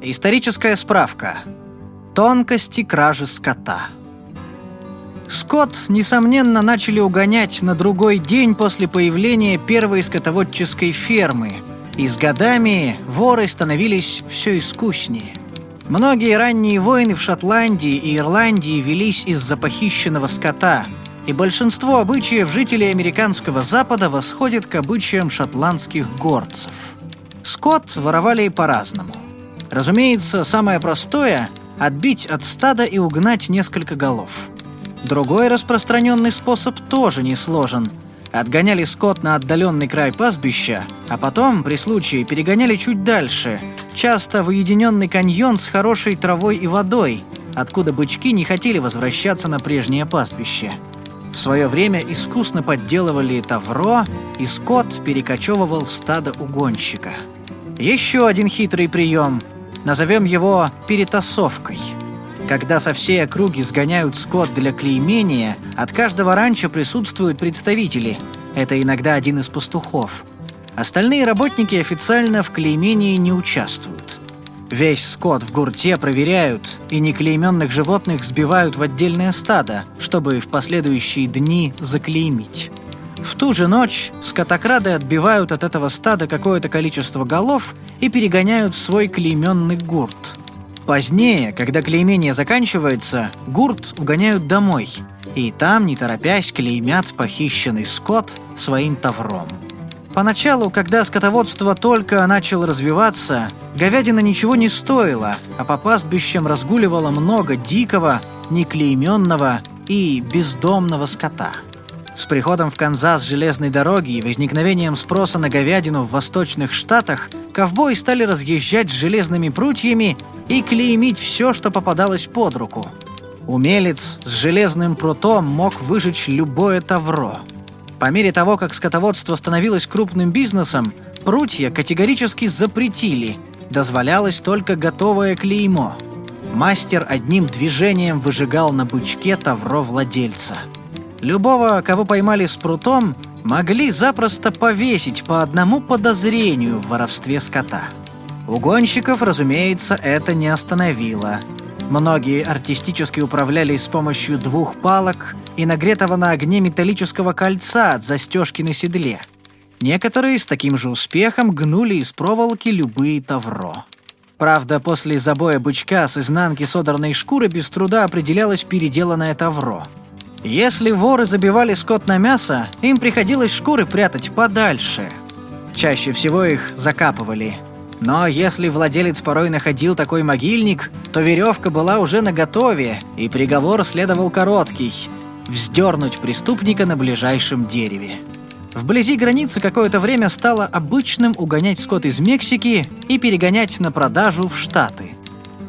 Историческая справка. Тонкости кражи скота. Скот, несомненно, начали угонять на другой день после появления первой скотоводческой фермы. И с годами воры становились все искуснее. Многие ранние войны в Шотландии и Ирландии велись из-за похищенного скота, и большинство обычаев жителей американского Запада восходит к обычаям шотландских горцев. Скот воровали и по-разному – Разумеется, самое простое – отбить от стада и угнать несколько голов. Другой распространенный способ тоже не сложен. Отгоняли скот на отдаленный край пастбища, а потом, при случае, перегоняли чуть дальше, часто в уединенный каньон с хорошей травой и водой, откуда бычки не хотели возвращаться на прежнее пастбище. В свое время искусно подделывали тавро, и скот перекочевывал в стадо угонщика. Еще один хитрый прием – Назовем его «перетасовкой». Когда со всей округи сгоняют скот для клеймения, от каждого ранчо присутствуют представители. Это иногда один из пастухов. Остальные работники официально в клеймении не участвуют. Весь скот в гурте проверяют, и неклейменных животных сбивают в отдельное стадо, чтобы в последующие дни заклеймить. В ту же ночь скотокрады отбивают от этого стада какое-то количество голов – и перегоняют в свой клейменный гурт. Позднее, когда клеймение заканчивается, гурт угоняют домой, и там, не торопясь, клеймят похищенный скот своим тавром. Поначалу, когда скотоводство только начало развиваться, говядина ничего не стоила, а по пастбищам разгуливало много дикого, неклейменного и бездомного скота. С приходом в Канзас железной дороги и возникновением спроса на говядину в восточных штатах ковбои стали разъезжать с железными прутьями и клеймить все, что попадалось под руку. Умелец с железным прутом мог выжечь любое тавро. По мере того, как скотоводство становилось крупным бизнесом, прутья категорически запретили, дозволялось только готовое клеймо. Мастер одним движением выжигал на бычке тавро владельца. Любого, кого поймали с прутом, могли запросто повесить по одному подозрению в воровстве скота. Угонщиков, разумеется, это не остановило. Многие артистически управлялись с помощью двух палок и нагретого на огне металлического кольца от застежки на седле. Некоторые с таким же успехом гнули из проволоки любые тавро. Правда, после забоя бычка с изнанки содранной шкуры без труда определялось переделанное тавро — если воры забивали скот на мясо, им приходилось шкуры прятать подальше. Чаще всего их закапывали. Но если владелец порой находил такой могильник, то веревка была уже наготове, и приговор следовал короткий – вздернуть преступника на ближайшем дереве. Вблизи границы какое-то время стало обычным угонять скот из Мексики и перегонять на продажу в Штаты –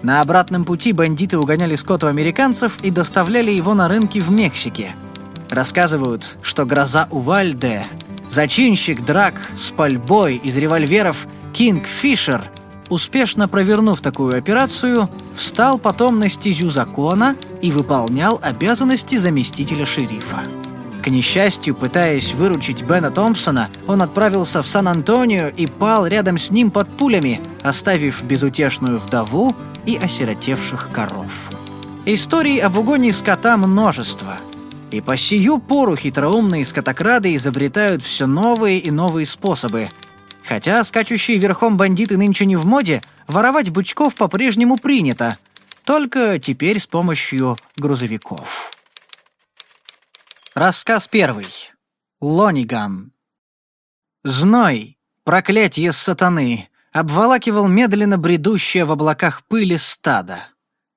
на обратном пути бандиты угоняли скот у американцев и доставляли его на рынки в Мексике. Рассказывают, что гроза Увальде, зачинщик драк с пальбой из револьверов Кинг Фишер, успешно провернув такую операцию, встал потом на стезю закона и выполнял обязанности заместителя шерифа. К несчастью, пытаясь выручить Бена Томпсона, он отправился в Сан-Антонио и пал рядом с ним под пулями, оставив безутешную вдову и осиротевших коров. Историй об угоне скота множество. И по сию пору хитроумные скотокрады изобретают все новые и новые способы. Хотя скачущие верхом бандиты нынче не в моде, воровать бычков по-прежнему принято. Только теперь с помощью грузовиков. Рассказ первый. Лониган. Зной. проклятье сатаны обволакивал медленно бредущее в облаках пыли стадо.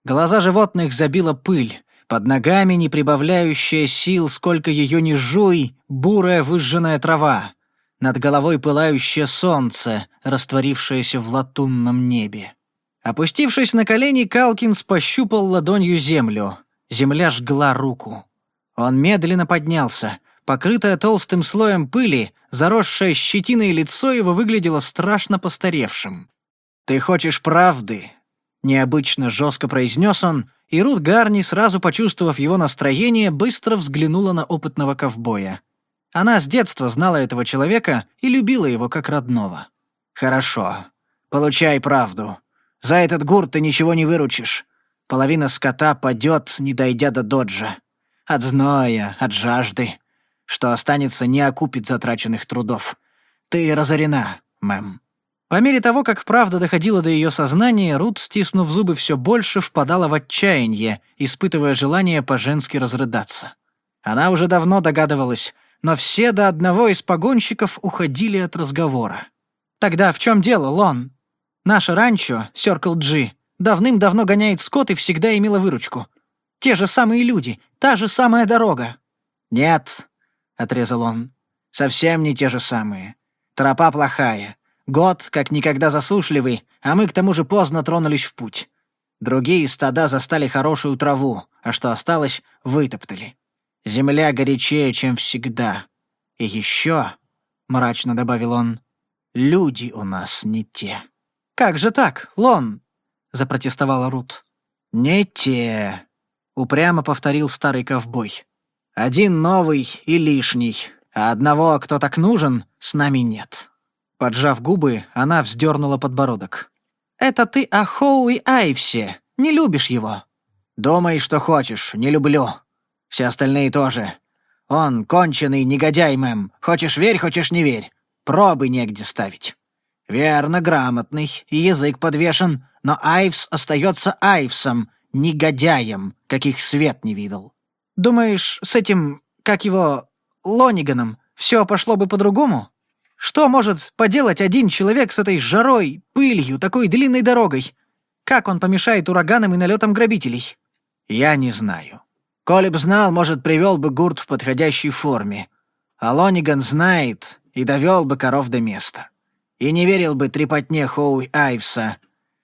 Глаза животных забила пыль, под ногами не прибавляющая сил, сколько ее ни жуй, бурая выжженная трава, над головой пылающее солнце, растворившееся в латунном небе. Опустившись на колени, Калкинс пощупал ладонью землю. Земля жгла руку. Он медленно поднялся, Покрытое толстым слоем пыли, заросшее щетиной лицо его выглядело страшно постаревшим. «Ты хочешь правды?» — необычно жестко произнес он, и Рут Гарни, сразу почувствовав его настроение, быстро взглянула на опытного ковбоя. Она с детства знала этого человека и любила его как родного. «Хорошо. Получай правду. За этот гурт ты ничего не выручишь. Половина скота падет, не дойдя до доджа. От зноя, от жажды что останется не окупит затраченных трудов. Ты разорена, мэм». По мере того, как правда доходила до ее сознания, Рут, стиснув зубы все больше, впадала в отчаяние, испытывая желание по-женски разрыдаться. Она уже давно догадывалась, но все до одного из погонщиков уходили от разговора. «Тогда в чем дело, Лон? Наше ранчо, Circle G, давным-давно гоняет скот и всегда имела выручку. Те же самые люди, та же самая дорога». «Нет», отрезал он. «Совсем не те же самые. Тропа плохая. Год, как никогда засушливый, а мы к тому же поздно тронулись в путь. Другие стада застали хорошую траву, а что осталось, вытоптали. Земля горячее, чем всегда. И еще, мрачно добавил он, — люди у нас не те». «Как же так, Лон?» — запротестовала Рут. «Не те», — упрямо повторил старый ковбой. Один новый и лишний, а одного, кто так нужен, с нами нет». Поджав губы, она вздернула подбородок. «Это ты о Хоу и Айвсе. Не любишь его?» «Думай, что хочешь, не люблю. Все остальные тоже. Он конченый негодяй, мэм. Хочешь верь, хочешь не верь. Пробы негде ставить». «Верно, грамотный, язык подвешен, но Айвс остается Айвсом, негодяем, каких свет не видел». Думаешь, с этим, как его, Лониганом, все пошло бы по-другому? Что может поделать один человек с этой жарой, пылью, такой длинной дорогой? Как он помешает ураганам и налетам грабителей? Я не знаю. Коли б знал, может, привел бы гурт в подходящей форме. А Лониган знает и довел бы коров до места. И не верил бы трепотне Хоуи Айвса.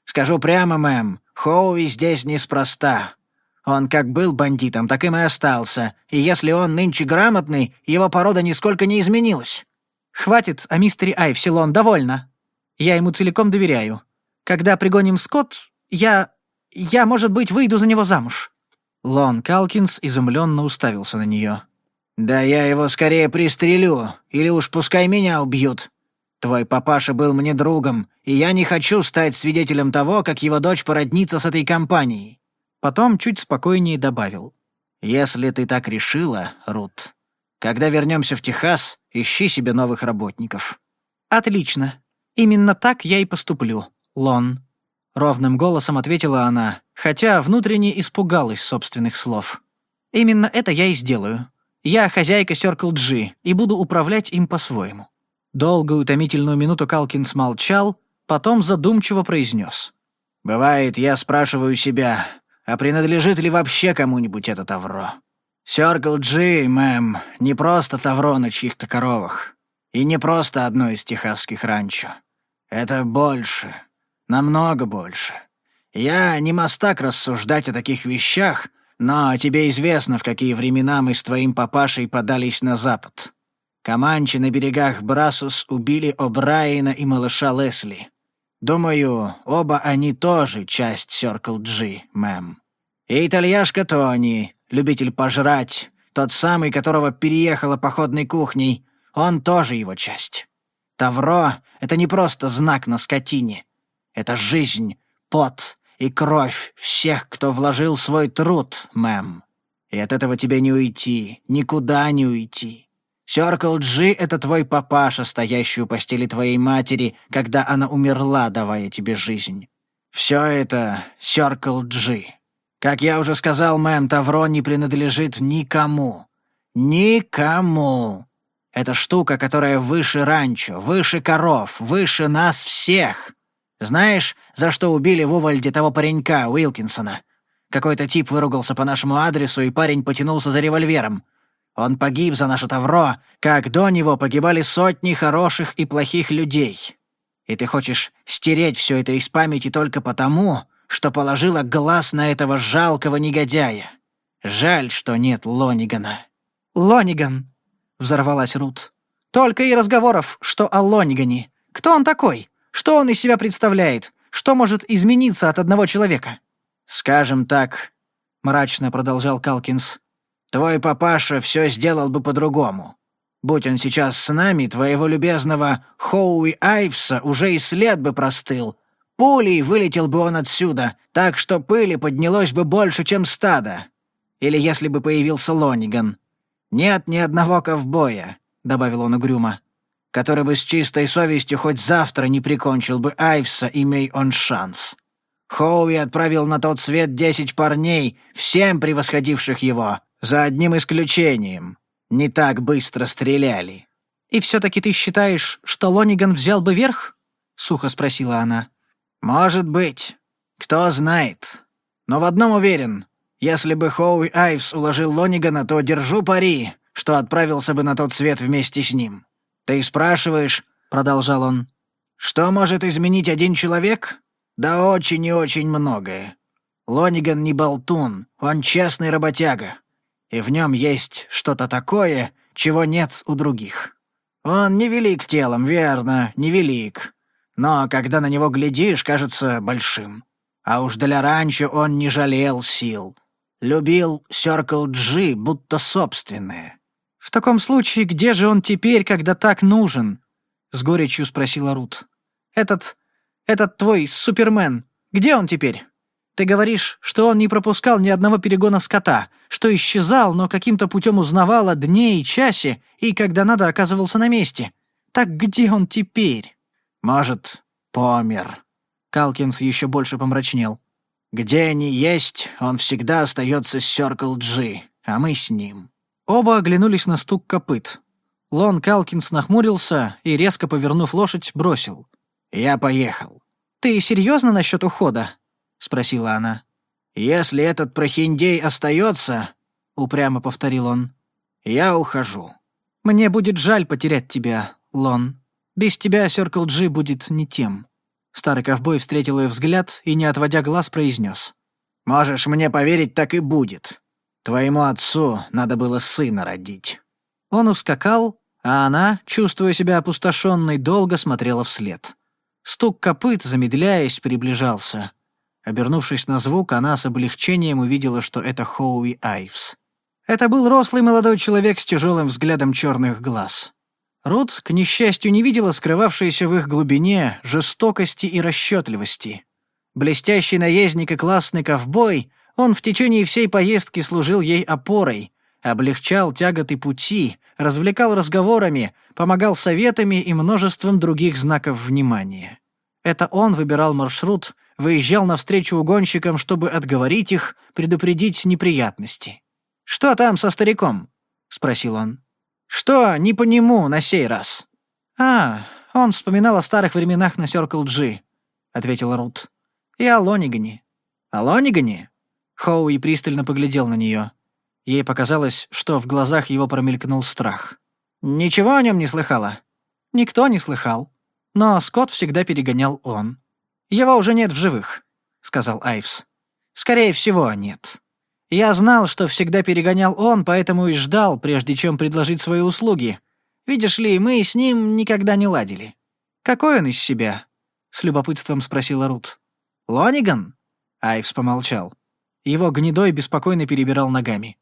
Скажу прямо, мэм, Хоуи здесь неспроста. Он как был бандитом, так им и остался. И если он нынче грамотный, его порода нисколько не изменилась. Хватит о мистере Айвселон, довольно. Я ему целиком доверяю. Когда пригоним скот, я... я, может быть, выйду за него замуж». Лон Калкинс изумленно уставился на нее. «Да я его скорее пристрелю, или уж пускай меня убьют. Твой папаша был мне другом, и я не хочу стать свидетелем того, как его дочь породнится с этой компанией. Потом чуть спокойнее добавил. «Если ты так решила, Рут, когда вернемся в Техас, ищи себе новых работников». «Отлично. Именно так я и поступлю, Лон», — ровным голосом ответила она, хотя внутренне испугалась собственных слов. «Именно это я и сделаю. Я хозяйка Circle G и буду управлять им по-своему». Долгую утомительную минуту Калкин смолчал, потом задумчиво произнес. «Бывает, я спрашиваю себя, а принадлежит ли вообще кому-нибудь это тавро? Сёркл Джи, мэм, не просто тавро на чьих-то коровах. И не просто одно из техасских ранчо. Это больше. Намного больше. Я не мастак рассуждать о таких вещах, но тебе известно, в какие времена мы с твоим папашей подались на запад. Команчи на берегах Брасус убили О'Брайена и малыша Лесли. Думаю, оба они тоже часть Circle G, мэм. И итальяшка Тони, любитель пожрать, тот самый, которого переехала походной кухней, он тоже его часть. Тавро — это не просто знак на скотине. Это жизнь, пот и кровь всех, кто вложил свой труд, мэм. И от этого тебе не уйти, никуда не уйти. Сёркл Джи — это твой папаша, стоящий у постели твоей матери, когда она умерла, давая тебе жизнь. Все это Сёркл Джи. Как я уже сказал, мэм, Тавро не принадлежит никому. Никому. Это штука, которая выше ранчо, выше коров, выше нас всех. Знаешь, за что убили в Увальде того паренька, Уилкинсона? Какой-то тип выругался по нашему адресу, и парень потянулся за револьвером. Он погиб за наше Тавро, как до него погибали сотни хороших и плохих людей. И ты хочешь стереть все это из памяти только потому, что положила глаз на этого жалкого негодяя. Жаль, что нет Лонигана. Лониган, взорвалась Рут. Только и разговоров, что о Лонигане. Кто он такой? Что он из себя представляет? Что может измениться от одного человека? Скажем так, мрачно продолжал Калкинс. Твой папаша все сделал бы по-другому. Будь он сейчас с нами, твоего любезного Хоуи Айвса уже и след бы простыл, Пулей вылетел бы он отсюда, так что пыли поднялось бы больше, чем стадо. Или если бы появился Лониган. Нет ни одного ковбоя, добавил он угрюмо, который бы с чистой совестью хоть завтра не прикончил бы Айвса, имей он шанс. Хоуи отправил на тот свет десять парней, всем превосходивших его, за одним исключением. Не так быстро стреляли. «И все-таки ты считаешь, что Лониган взял бы верх?» — сухо спросила она. «Может быть. Кто знает. Но в одном уверен. Если бы Хоуи Айвс уложил Лонигана, то держу пари, что отправился бы на тот свет вместе с ним. Ты спрашиваешь, — продолжал он, — что может изменить один человек? Да очень и очень многое. Лониган не болтун, он честный работяга. И в нем есть что-то такое, чего нет у других. Он невелик телом, верно, невелик но когда на него глядишь, кажется большим. А уж для ранчо он не жалел сил. Любил Circle G, будто собственное. «В таком случае, где же он теперь, когда так нужен?» — с горечью спросила Рут. «Этот... этот твой Супермен, где он теперь? Ты говоришь, что он не пропускал ни одного перегона скота, что исчезал, но каким-то путем узнавал о дне и часе, и когда надо оказывался на месте. Так где он теперь?» Может, помер». Калкинс еще больше помрачнел. «Где они есть, он всегда остается с Сёркл Джи, а мы с ним». Оба оглянулись на стук копыт. Лон Калкинс нахмурился и, резко повернув лошадь, бросил. «Я поехал». «Ты серьезно насчет ухода?» — спросила она. «Если этот прохиндей остается, упрямо повторил он, — «я ухожу». «Мне будет жаль потерять тебя, Лон», без тебя Circle G будет не тем». Старый ковбой встретил ее взгляд и, не отводя глаз, произнес. «Можешь мне поверить, так и будет. Твоему отцу надо было сына родить». Он ускакал, а она, чувствуя себя опустошенной, долго смотрела вслед. Стук копыт, замедляясь, приближался. Обернувшись на звук, она с облегчением увидела, что это Хоуи Айвс. Это был рослый молодой человек с тяжелым взглядом черных глаз. Рут, к несчастью, не видела скрывавшейся в их глубине жестокости и расчетливости. Блестящий наездник и классный ковбой, он в течение всей поездки служил ей опорой, облегчал тяготы пути, развлекал разговорами, помогал советами и множеством других знаков внимания. Это он выбирал маршрут, выезжал навстречу угонщикам, чтобы отговорить их, предупредить неприятности. «Что там со стариком?» — спросил он. «Что не по нему на сей раз?» «А, он вспоминал о старых временах на Circle G», — ответила Рут. «И о Лонигане». «О Лонигане?» Хоуи пристально поглядел на нее. Ей показалось, что в глазах его промелькнул страх. «Ничего о нем не слыхала?» «Никто не слыхал. Но Скотт всегда перегонял он». «Его уже нет в живых», — сказал Айвс. «Скорее всего, нет». Я знал, что всегда перегонял он, поэтому и ждал, прежде чем предложить свои услуги. Видишь ли, мы с ним никогда не ладили. Какой он из себя? с любопытством спросила Рут. Лониган? Айвс помолчал. Его гнедой беспокойно перебирал ногами.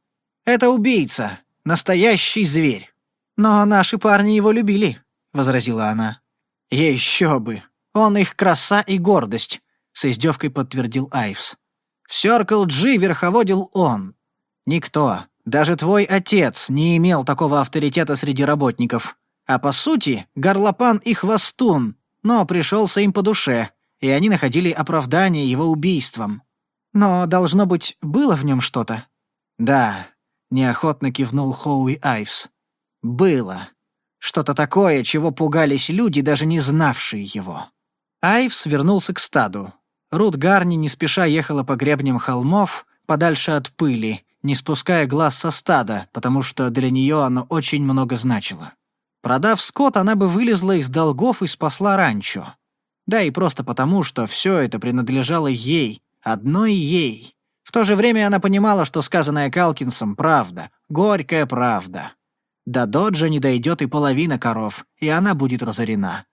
Это убийца, настоящий зверь. Но наши парни его любили, возразила она. Еще бы. Он их краса и гордость, с издевкой подтвердил Айвс. Сёркл Джи верховодил он. Никто, даже твой отец, не имел такого авторитета среди работников. А по сути, горлопан и хвостун, но пришелся им по душе, и они находили оправдание его убийством. Но, должно быть, было в нем что-то? Да, неохотно кивнул Хоуи Айвс. Было. Что-то такое, чего пугались люди, даже не знавшие его. Айвс вернулся к стаду, Рут Гарни не спеша ехала по гребням холмов, подальше от пыли, не спуская глаз со стада, потому что для нее оно очень много значило. Продав скот, она бы вылезла из долгов и спасла ранчо. Да и просто потому, что все это принадлежало ей, одной ей. В то же время она понимала, что сказанное Калкинсом — правда, горькая правда. До Доджа не дойдет и половина коров, и она будет разорена.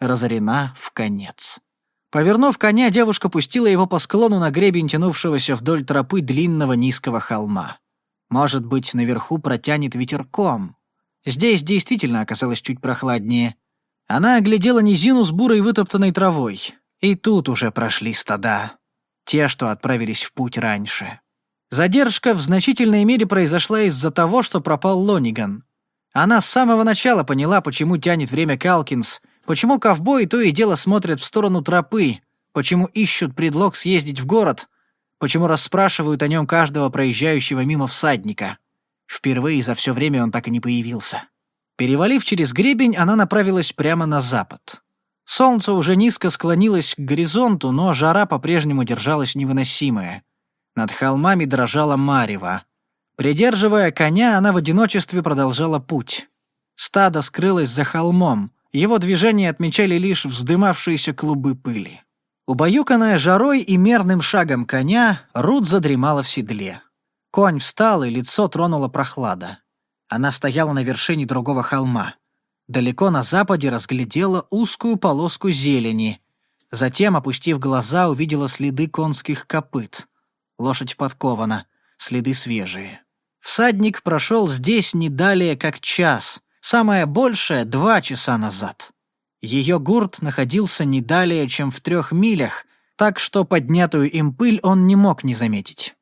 Разорена в конец. Повернув коня, девушка пустила его по склону на гребень тянувшегося вдоль тропы длинного низкого холма. Может быть, наверху протянет ветерком. Здесь действительно оказалось чуть прохладнее. Она оглядела низину с бурой вытоптанной травой. И тут уже прошли стада. Те, что отправились в путь раньше. Задержка в значительной мере произошла из-за того, что пропал Лониган. Она с самого начала поняла, почему тянет время Калкинс — Почему ковбои то и дело смотрят в сторону тропы? Почему ищут предлог съездить в город? Почему расспрашивают о нем каждого проезжающего мимо всадника? Впервые за все время он так и не появился. Перевалив через гребень, она направилась прямо на запад. Солнце уже низко склонилось к горизонту, но жара по-прежнему держалась невыносимая. Над холмами дрожала марево. Придерживая коня, она в одиночестве продолжала путь. Стадо скрылось за холмом. Его движения отмечали лишь вздымавшиеся клубы пыли. Убаюканная жарой и мерным шагом коня, Рут задремала в седле. Конь встал, и лицо тронуло прохлада. Она стояла на вершине другого холма. Далеко на западе разглядела узкую полоску зелени. Затем, опустив глаза, увидела следы конских копыт. Лошадь подкована, следы свежие. Всадник прошел здесь не далее, как час — самое большее — два часа назад. Ее гурт находился не далее, чем в трех милях, так что поднятую им пыль он не мог не заметить.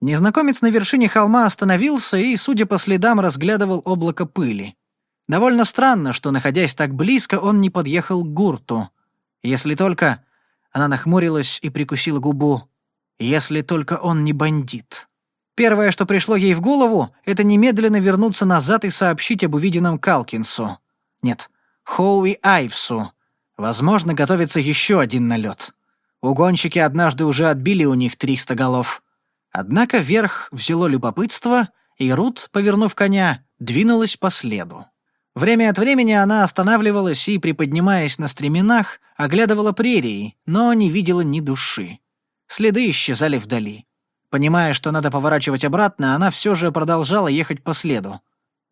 Незнакомец на вершине холма остановился и, судя по следам, разглядывал облако пыли. Довольно странно, что, находясь так близко, он не подъехал к гурту. Если только... Она нахмурилась и прикусила губу. «Если только он не бандит». Первое, что пришло ей в голову, это немедленно вернуться назад и сообщить об увиденном Калкинсу. Нет, Хоуи Айвсу. Возможно, готовится еще один налет. Угонщики однажды уже отбили у них 300 голов. Однако верх взяло любопытство, и Рут, повернув коня, двинулась по следу. Время от времени она останавливалась и, приподнимаясь на стременах, оглядывала прерии, но не видела ни души. Следы исчезали вдали. Понимая, что надо поворачивать обратно, она все же продолжала ехать по следу.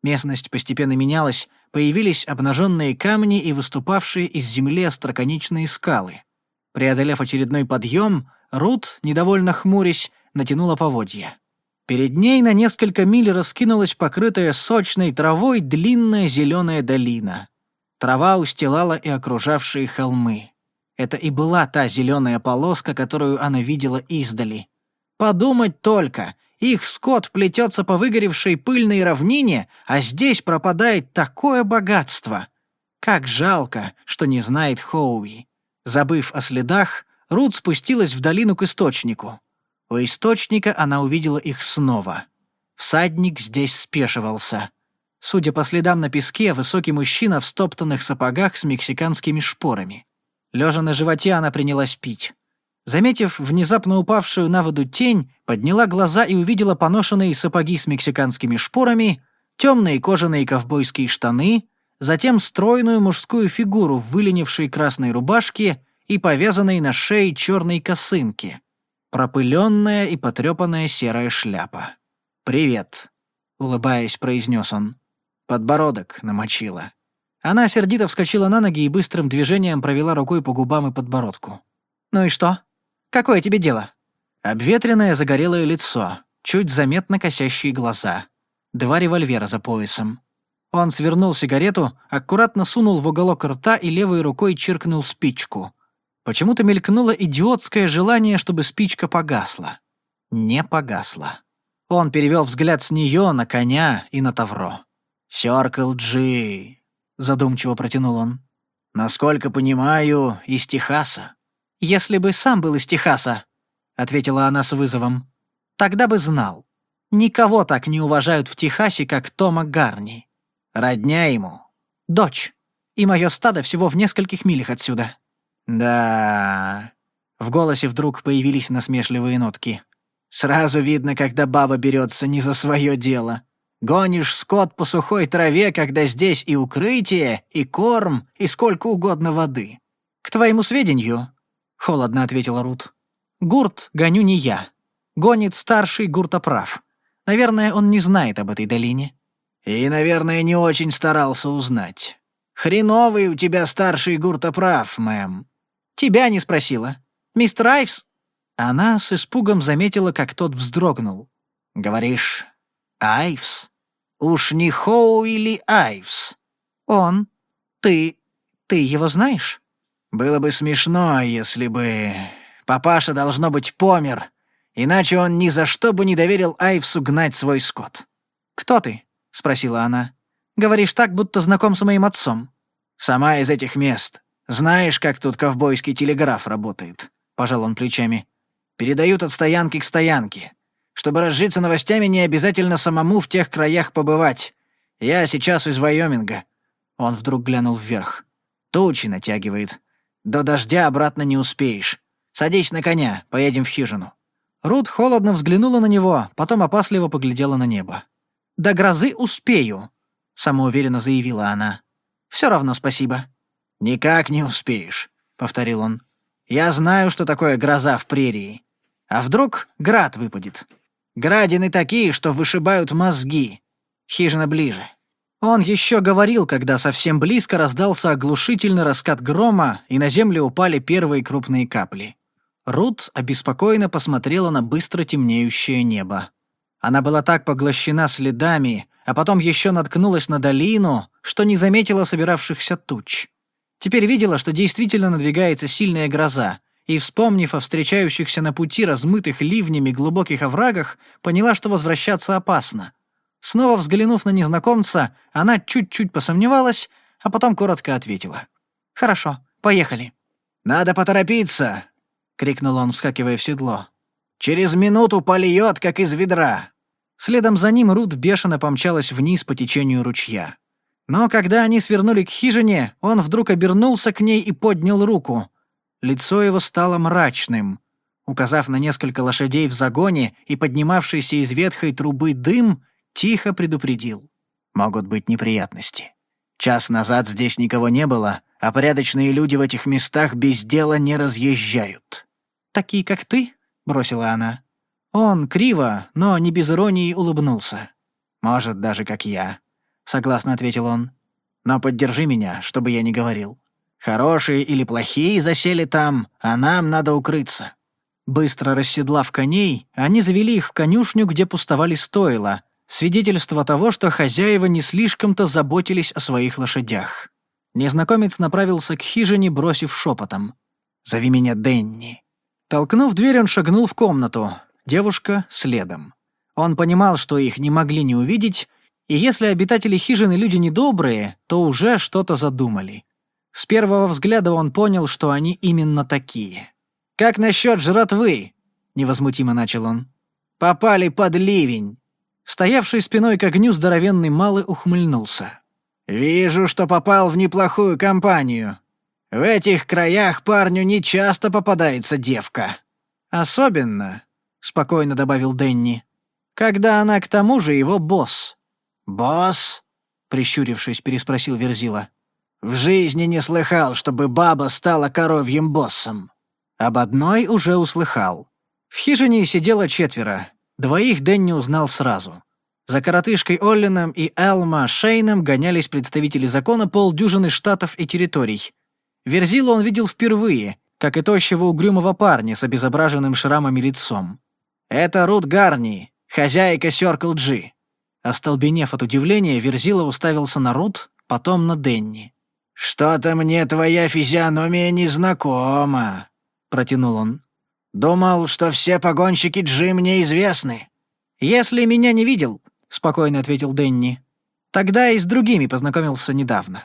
Местность постепенно менялась, появились обнаженные камни и выступавшие из земли остроконечные скалы. Преодолев очередной подъем, Рут, недовольно хмурясь, натянула поводья. Перед ней на несколько миль раскинулась покрытая сочной травой длинная зеленая долина. Трава устилала и окружавшие холмы. Это и была та зеленая полоска, которую она видела издали. Подумать только, их скот плетется по выгоревшей пыльной равнине, а здесь пропадает такое богатство. Как жалко, что не знает Хоуи. Забыв о следах, Рут спустилась в долину к источнику. У источника она увидела их снова. Всадник здесь спешивался. Судя по следам на песке, высокий мужчина в стоптанных сапогах с мексиканскими шпорами. Лежа на животе, она принялась пить. Заметив внезапно упавшую на воду тень, подняла глаза и увидела поношенные сапоги с мексиканскими шпорами, темные кожаные ковбойские штаны, затем стройную мужскую фигуру в выленившей красной рубашке и повязанной на шее черной косынке, пропыленная и потрепанная серая шляпа. «Привет», — улыбаясь, произнес он. «Подбородок намочила». Она сердито вскочила на ноги и быстрым движением провела рукой по губам и подбородку. «Ну и что?» Какое тебе дело?» Обветренное загорелое лицо, чуть заметно косящие глаза. Два револьвера за поясом. Он свернул сигарету, аккуратно сунул в уголок рта и левой рукой чиркнул спичку. Почему-то мелькнуло идиотское желание, чтобы спичка погасла. Не погасла. Он перевел взгляд с нее на коня и на Тавро. «Сёркл Джи», — задумчиво протянул он. «Насколько понимаю, из Техаса». «Если бы сам был из Техаса», — ответила она с вызовом, — «тогда бы знал. Никого так не уважают в Техасе, как Тома Гарни. Родня ему. Дочь. И мое стадо всего в нескольких милях отсюда». «Да...» В голосе вдруг появились насмешливые нотки. «Сразу видно, когда баба берется не за свое дело. Гонишь скот по сухой траве, когда здесь и укрытие, и корм, и сколько угодно воды. К твоему сведению, — холодно ответила Рут. «Гурт гоню не я. Гонит старший гуртоправ. Наверное, он не знает об этой долине». «И, наверное, не очень старался узнать. Хреновый у тебя старший гуртоправ, мэм». «Тебя не спросила. Мистер Айвс?» Она с испугом заметила, как тот вздрогнул. «Говоришь, Айвс? Уж не Хоу или Айвс?» «Он. Ты... ты его знаешь?» Было бы смешно, если бы... Папаша, должно быть, помер, иначе он ни за что бы не доверил Айвсу гнать свой скот. «Кто ты?» — спросила она. «Говоришь так, будто знаком с моим отцом». «Сама из этих мест. Знаешь, как тут ковбойский телеграф работает?» — пожал он плечами. «Передают от стоянки к стоянке. Чтобы разжиться новостями, не обязательно самому в тех краях побывать. Я сейчас из Вайоминга». Он вдруг глянул вверх. «Тучи натягивает. До дождя обратно не успеешь. Садись на коня, поедем в хижину». Рут холодно взглянула на него, потом опасливо поглядела на небо. «До грозы успею», — самоуверенно заявила она. Всё равно спасибо». «Никак не успеешь», — повторил он. «Я знаю, что такое гроза в прерии. А вдруг град выпадет? Градины такие, что вышибают мозги. Хижина ближе». Он еще говорил, когда совсем близко раздался оглушительный раскат грома, и на землю упали первые крупные капли. Рут обеспокоенно посмотрела на быстро темнеющее небо. Она была так поглощена следами, а потом еще наткнулась на долину, что не заметила собиравшихся туч. Теперь видела, что действительно надвигается сильная гроза, и, вспомнив о встречающихся на пути размытых ливнями глубоких оврагах, поняла, что возвращаться опасно — Снова взглянув на незнакомца, она чуть-чуть посомневалась, а потом коротко ответила. «Хорошо, поехали». «Надо поторопиться!» — крикнул он, вскакивая в седло. «Через минуту польет, как из ведра!» Следом за ним Рут бешено помчалась вниз по течению ручья. Но когда они свернули к хижине, он вдруг обернулся к ней и поднял руку. Лицо его стало мрачным. Указав на несколько лошадей в загоне и поднимавшийся из ветхой трубы дым, Тихо предупредил. Могут быть неприятности. Час назад здесь никого не было, а порядочные люди в этих местах без дела не разъезжают. «Такие, как ты?» — бросила она. Он криво, но не без иронии улыбнулся. «Может, даже как я», — согласно ответил он. «Но поддержи меня, чтобы я не говорил. Хорошие или плохие засели там, а нам надо укрыться». Быстро расседлав коней, они завели их в конюшню, где пустовали стойла, свидетельство того, что хозяева не слишком-то заботились о своих лошадях. Незнакомец направился к хижине, бросив шепотом. «Зови меня Дэнни». Толкнув дверь, он шагнул в комнату, девушка — следом. Он понимал, что их не могли не увидеть, и если обитатели хижины люди недобрые, то уже что-то задумали. С первого взгляда он понял, что они именно такие. «Как насчет жратвы?» — невозмутимо начал он. «Попали под ливень. Стоявший спиной к огню здоровенный Малый ухмыльнулся. «Вижу, что попал в неплохую компанию. В этих краях парню не часто попадается девка». «Особенно», — спокойно добавил Денни, — «когда она к тому же его босс». «Босс?» — прищурившись, переспросил Верзила. «В жизни не слыхал, чтобы баба стала коровьим боссом». Об одной уже услыхал. В хижине сидело четверо. Двоих Дэнни узнал сразу. За коротышкой Оллином и Элма Шейном гонялись представители закона полдюжины штатов и территорий. Верзилу он видел впервые, как и тощего угрюмого парня с обезображенным шрамами лицом. «Это Рут Гарни, хозяйка Сёркл Джи». Остолбенев от удивления, Верзила уставился на Рут, потом на Денни. «Что-то мне твоя физиономия незнакома, протянул он. Думал, что все погонщики Джи мне известны. Если меня не видел, спокойно ответил Дэнни. Тогда и с другими познакомился недавно.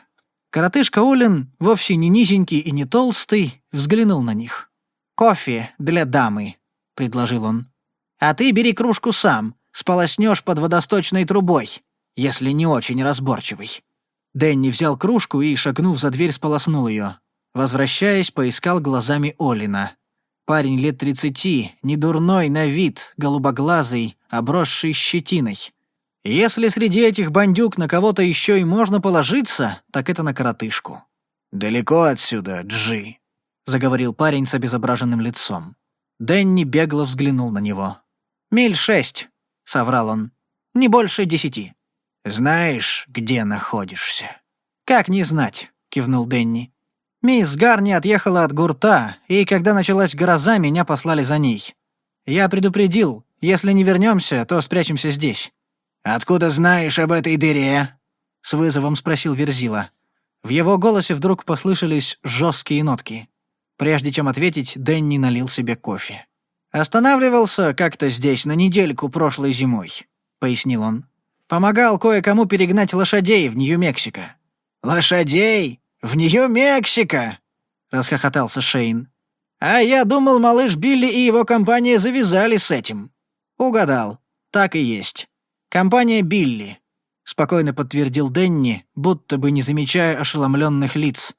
Коротышка Улин, вовсе не низенький и не толстый, взглянул на них. «Кофе для дамы», — предложил он. «А ты бери кружку сам, сполоснешь под водосточной трубой, если не очень разборчивый». Дэнни взял кружку и, шагнув за дверь, сполоснул ее. Возвращаясь, поискал глазами Олина. Парень лет тридцати, недурной на вид, голубоглазый, обросший щетиной. Если среди этих бандюк на кого-то еще и можно положиться, так это на коротышку. «Далеко отсюда, Джи», — заговорил парень с обезображенным лицом. Дэнни бегло взглянул на него. «Миль шесть», — соврал он. «Не больше десяти». «Знаешь, где находишься?» «Как не знать», — кивнул Дэнни. Мисс Гарни отъехала от гурта, и когда началась гроза, меня послали за ней. Я предупредил, если не вернемся, то спрячемся здесь». «Откуда знаешь об этой дыре?» — с вызовом спросил Верзила. В его голосе вдруг послышались жесткие нотки. Прежде чем ответить, Дэнни налил себе кофе. «Останавливался как-то здесь на недельку прошлой зимой», — пояснил он. «Помогал кое-кому перегнать лошадей в Нью-Мексико». «Лошадей?» «В нее Мексика!» — расхохотался Шейн. «А я думал, малыш Билли и его компания завязали с этим». «Угадал. Так и есть. Компания Билли», — спокойно подтвердил Денни, будто бы не замечая ошеломленных лиц.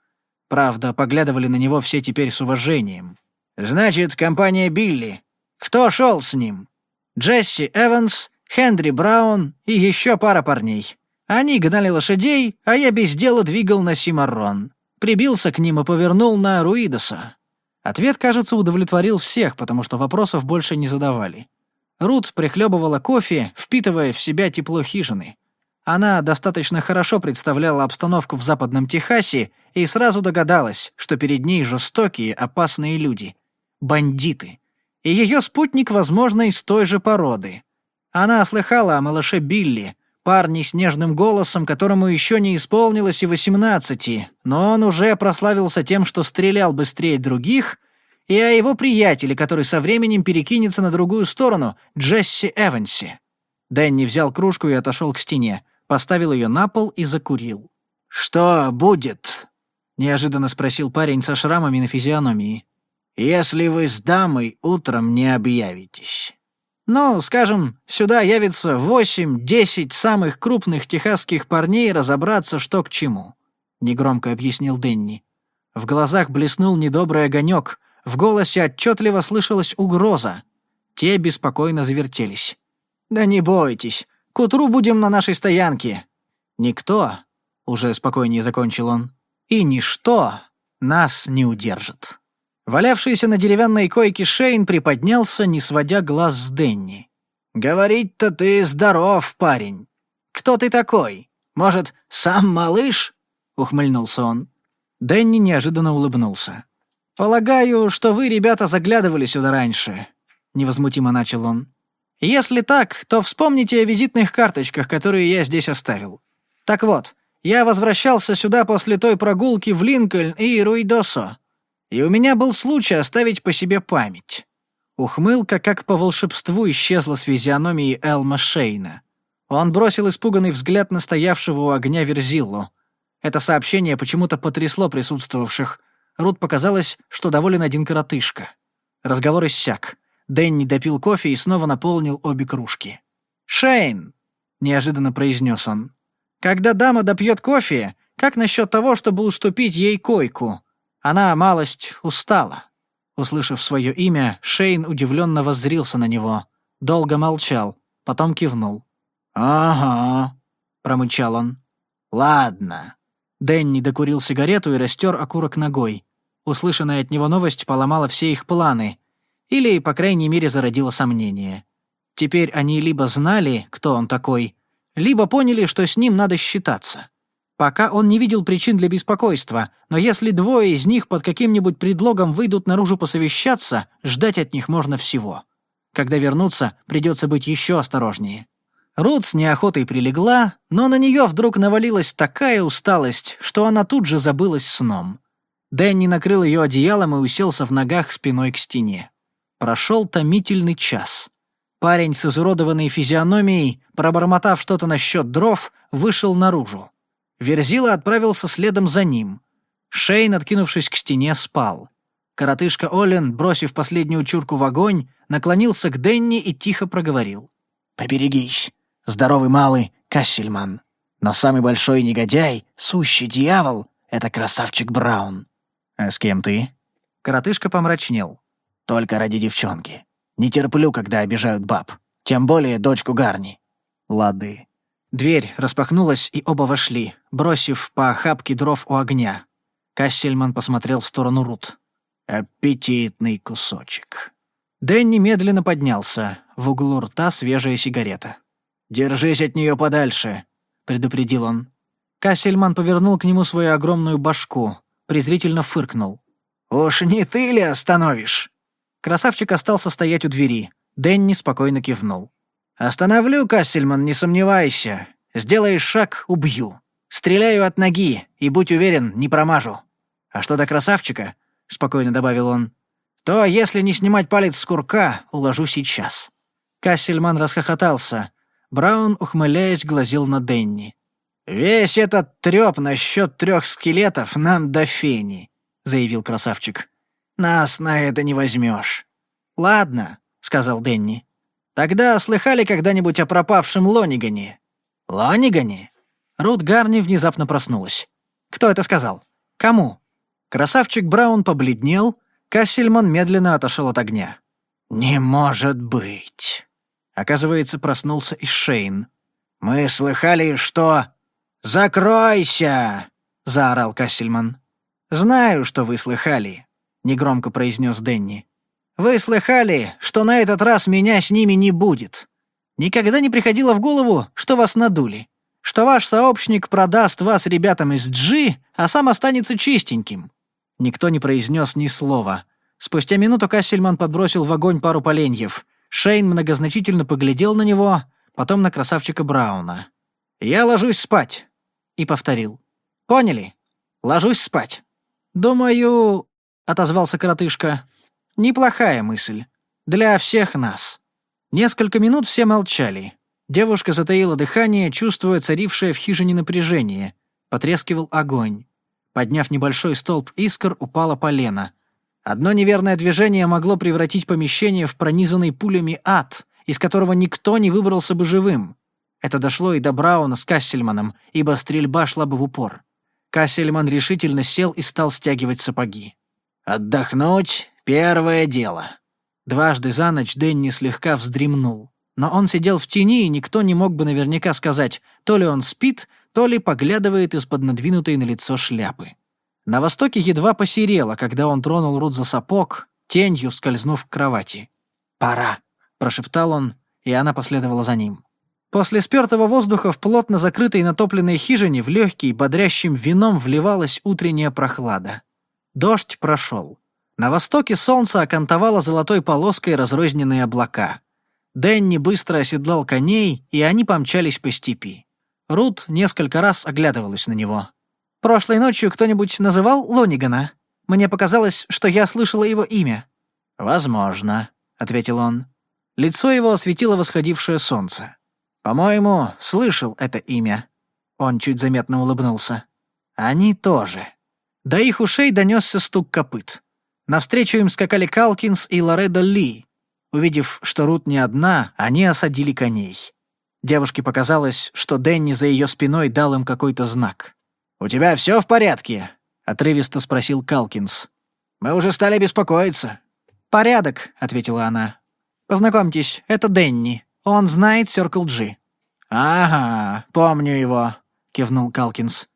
Правда, поглядывали на него все теперь с уважением. «Значит, компания Билли. Кто шел с ним?» «Джесси Эванс, Хенри Браун и еще пара парней. Они гнали лошадей, а я без дела двигал на Симарон. Прибился к ним и повернул на Руидоса. Ответ, кажется, удовлетворил всех, потому что вопросов больше не задавали. Рут прихлебывала кофе, впитывая в себя тепло хижины. Она достаточно хорошо представляла обстановку в Западном Техасе и сразу догадалась, что перед ней жестокие, опасные люди. Бандиты. И ее спутник, возможно, из той же породы. Она слыхала о малыше Билли, парня с нежным голосом, которому еще не исполнилось и восемнадцати, но он уже прославился тем, что стрелял быстрее других, и о его приятеле, который со временем перекинется на другую сторону, Джесси Эванси. Дэнни взял кружку и отошел к стене, поставил ее на пол и закурил. «Что будет?» — неожиданно спросил парень со шрамами на физиономии. «Если вы с дамой утром не объявитесь». Ну, скажем, сюда явится 8-10 самых крупных техасских парней разобраться, что к чему», — негромко объяснил Денни. В глазах блеснул недобрый огонек, в голосе отчётливо слышалась угроза. Те беспокойно завертелись. «Да не бойтесь, к утру будем на нашей стоянке». «Никто», — уже спокойнее закончил он, — «и ничто нас не удержит». Валявшийся на деревянной койке Шейн приподнялся, не сводя глаз с Денни. «Говорить-то ты здоров, парень. Кто ты такой? Может, сам малыш?» — ухмыльнулся он. Денни неожиданно улыбнулся. «Полагаю, что вы, ребята, заглядывали сюда раньше», — невозмутимо начал он. «Если так, то вспомните о визитных карточках, которые я здесь оставил. Так вот, я возвращался сюда после той прогулки в Линкольн и Руидосо и у меня был случай оставить по себе память. Ухмылка, как по волшебству, исчезла с визиономии Элма Шейна. Он бросил испуганный взгляд на стоявшего у огня Верзиллу. Это сообщение почему-то потрясло присутствовавших. Рут показалось, что доволен один коротышка. Разговор иссяк. Дэнни допил кофе и снова наполнил обе кружки. «Шейн!» — неожиданно произнес он. «Когда дама допьет кофе, как насчет того, чтобы уступить ей койку?» Она малость устала. Услышав свое имя, Шейн удивленно воззрился на него. Долго молчал, потом кивнул. «Ага», — промычал он. «Ладно». Дэнни докурил сигарету и растер окурок ногой. Услышанная от него новость поломала все их планы. Или, по крайней мере, зародила сомнение. Теперь они либо знали, кто он такой, либо поняли, что с ним надо считаться пока он не видел причин для беспокойства, но если двое из них под каким-нибудь предлогом выйдут наружу посовещаться, ждать от них можно всего. Когда вернутся, придется быть еще осторожнее. Рут с неохотой прилегла, но на нее вдруг навалилась такая усталость, что она тут же забылась сном. Дэнни накрыл ее одеялом и уселся в ногах спиной к стене. Прошел томительный час. Парень с изуродованной физиономией, пробормотав что-то насчет дров, вышел наружу. Верзила отправился следом за ним. Шейн, откинувшись к стене, спал. Коротышка Олен, бросив последнюю чурку в огонь, наклонился к Денни и тихо проговорил. «Поберегись, здоровый малый Кассельман. Но самый большой негодяй, сущий дьявол, — это красавчик Браун». «А с кем ты?» Коротышка помрачнел. «Только ради девчонки. Не терплю, когда обижают баб. Тем более дочку Гарни». «Лады», Дверь распахнулась, и оба вошли, бросив по охапке дров у огня. Кассельман посмотрел в сторону Рут. «Аппетитный кусочек». Дэн медленно поднялся. В углу рта свежая сигарета. «Держись от нее подальше», — предупредил он. Кассельман повернул к нему свою огромную башку, презрительно фыркнул. «Уж не ты ли остановишь?» Красавчик остался стоять у двери. Дэнни спокойно кивнул. «Остановлю, Кассельман, не сомневайся. Сделаешь шаг — убью. Стреляю от ноги, и, будь уверен, не промажу. А что до красавчика?» — спокойно добавил он. «То, если не снимать палец с курка, уложу сейчас». Кассельман расхохотался. Браун, ухмыляясь, глазил на Денни. «Весь этот трёп насчёт трёх скелетов нам до фени», — заявил красавчик. «Нас на это не возьмёшь». «Ладно», — сказал Денни. Тогда слыхали когда-нибудь о пропавшем Лонигане?» «Лонигане?» Рут Гарни внезапно проснулась. «Кто это сказал? Кому?» Красавчик Браун побледнел, Кассельман медленно отошел от огня. «Не может быть!» Оказывается, проснулся и Шейн. «Мы слыхали, что...» «Закройся!» — заорал Кассельман. «Знаю, что вы слыхали», — негромко произнес Денни. Вы слыхали, что на этот раз меня с ними не будет. Никогда не приходило в голову, что вас надули. Что ваш сообщник продаст вас ребятам из Джи, а сам останется чистеньким». Никто не произнес ни слова. Спустя минуту Кассельман подбросил в огонь пару поленьев. Шейн многозначительно поглядел на него, потом на красавчика Брауна. «Я ложусь спать», — и повторил. «Поняли? Ложусь спать». «Думаю...» — отозвался коротышка. Неплохая мысль. Для всех нас. Несколько минут все молчали. Девушка затаила дыхание, чувствуя царившее в хижине напряжение. Потрескивал огонь. Подняв небольшой столб искр, упала полена. Одно неверное движение могло превратить помещение в пронизанный пулями ад, из которого никто не выбрался бы живым. Это дошло и до Брауна с Кассельманом, ибо стрельба шла бы в упор. Кассельман решительно сел и стал стягивать сапоги. «Отдохнуть Первое дело. Дважды за ночь Дэнни слегка вздремнул. Но он сидел в тени, и никто не мог бы наверняка сказать, то ли он спит, то ли поглядывает из-под надвинутой на лицо шляпы. На востоке едва посерело, когда он тронул Рут за сапог, тенью скользнув к кровати. «Пора», — прошептал он, и она последовала за ним. После спертого воздуха в плотно закрытой натопленной хижине в легкий, бодрящим вином вливалась утренняя прохлада. Дождь прошел. На востоке солнце окантовало золотой полоской разрозненные облака. Дэнни быстро оседлал коней, и они помчались по степи. Рут несколько раз оглядывалась на него. «Прошлой ночью кто-нибудь называл Лонигана? Мне показалось, что я слышала его имя». «Возможно», — ответил он. Лицо его осветило восходившее солнце. «По-моему, слышал это имя». Он чуть заметно улыбнулся. «Они тоже». До их ушей донесся стук копыт. Навстречу им скакали Калкинс и Лореда Ли. Увидев, что Рут не одна, они осадили коней. Девушке показалось, что Дэнни за ее спиной дал им какой-то знак. «У тебя все в порядке?» — отрывисто спросил Калкинс. «Мы уже стали беспокоиться». «Порядок», — ответила она. «Познакомьтесь, это Дэнни. Он знает Circle G». «Ага, помню его», — кивнул Калкинс.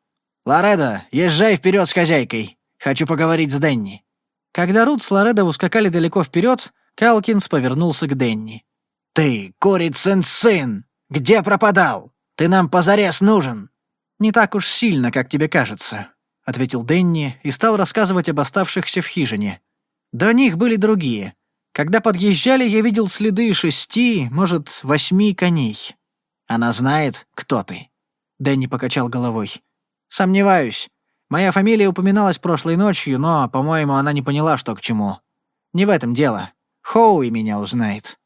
«Лоредо, езжай вперед с хозяйкой. Хочу поговорить с Дэнни». Когда Рут с Лоредо ускакали далеко вперед, Калкинс повернулся к Денни. «Ты, курицын сын! Где пропадал? Ты нам позарез нужен!» «Не так уж сильно, как тебе кажется», — ответил Денни и стал рассказывать об оставшихся в хижине. «До них были другие. Когда подъезжали, я видел следы шести, может, восьми коней. Она знает, кто ты». Дэнни покачал головой. «Сомневаюсь. Моя фамилия упоминалась прошлой ночью, но, по-моему, она не поняла, что к чему. Не в этом дело. Хоуи меня узнает.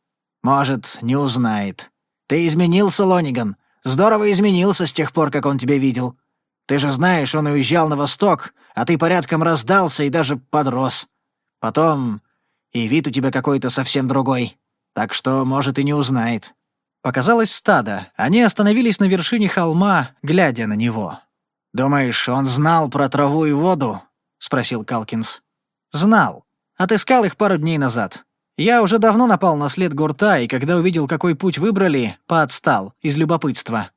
Может, не узнает. Ты изменился, Лониган. Здорово изменился с тех пор, как он тебя видел. Ты же знаешь, он уезжал на восток, а ты порядком раздался и даже подрос. Потом и вид у тебя какой-то совсем другой. Так что, может, и не узнает». Показалось стадо. Они остановились на вершине холма, глядя на него. «Думаешь, он знал про траву и воду?» — спросил Калкинс. «Знал. Отыскал их пару дней назад. Я уже давно напал на след гурта, и когда увидел, какой путь выбрали, поотстал, из любопытства.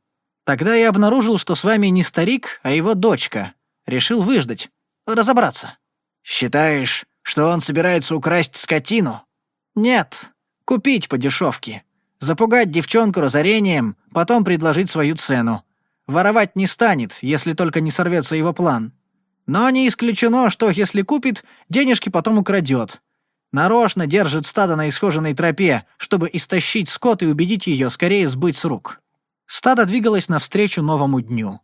Тогда я обнаружил, что с вами не старик, а его дочка. Решил выждать, разобраться». «Считаешь, что он собирается украсть скотину?» «Нет. Купить по дешевке. Запугать девчонку разорением, потом предложить свою цену. Воровать не станет, если только не сорвется его план. Но не исключено, что, если купит, денежки потом украдет. Нарочно держит стадо на исхоженной тропе, чтобы истощить скот и убедить ее скорее сбыть с рук. Стадо двигалось навстречу новому дню.